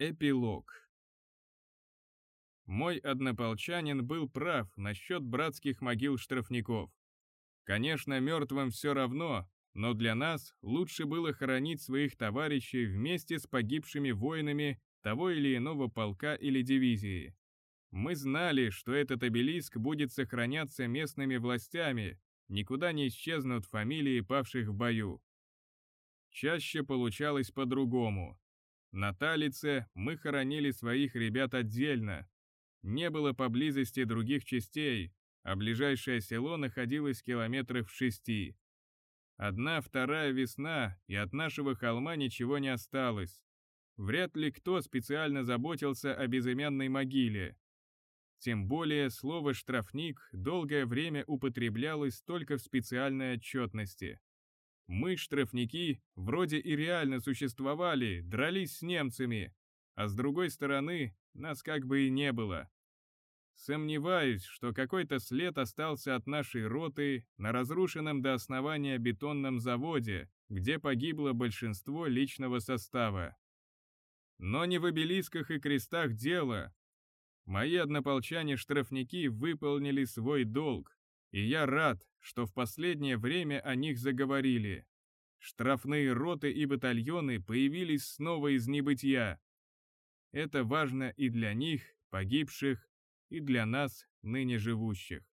Эпилог Мой однополчанин был прав насчет братских могил штрафников. Конечно, мертвым все равно, но для нас лучше было хоронить своих товарищей вместе с погибшими воинами того или иного полка или дивизии. Мы знали, что этот обелиск будет сохраняться местными властями, никуда не исчезнут фамилии павших в бою. Чаще получалось по-другому. На Талице мы хоронили своих ребят отдельно. Не было поблизости других частей, а ближайшее село находилось километров в шести. Одна вторая весна, и от нашего холма ничего не осталось. Вряд ли кто специально заботился о безымянной могиле. Тем более слово «штрафник» долгое время употреблялось только в специальной отчетности. Мы, штрафники, вроде и реально существовали, дрались с немцами, а с другой стороны, нас как бы и не было. Сомневаюсь, что какой-то след остался от нашей роты на разрушенном до основания бетонном заводе, где погибло большинство личного состава. Но не в обелисках и крестах дело, Мои однополчане-штрафники выполнили свой долг, и я рад, что в последнее время о них заговорили. Штрафные роты и батальоны появились снова из небытия. Это важно и для них, погибших, и для нас, ныне живущих.